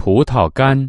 葡萄干。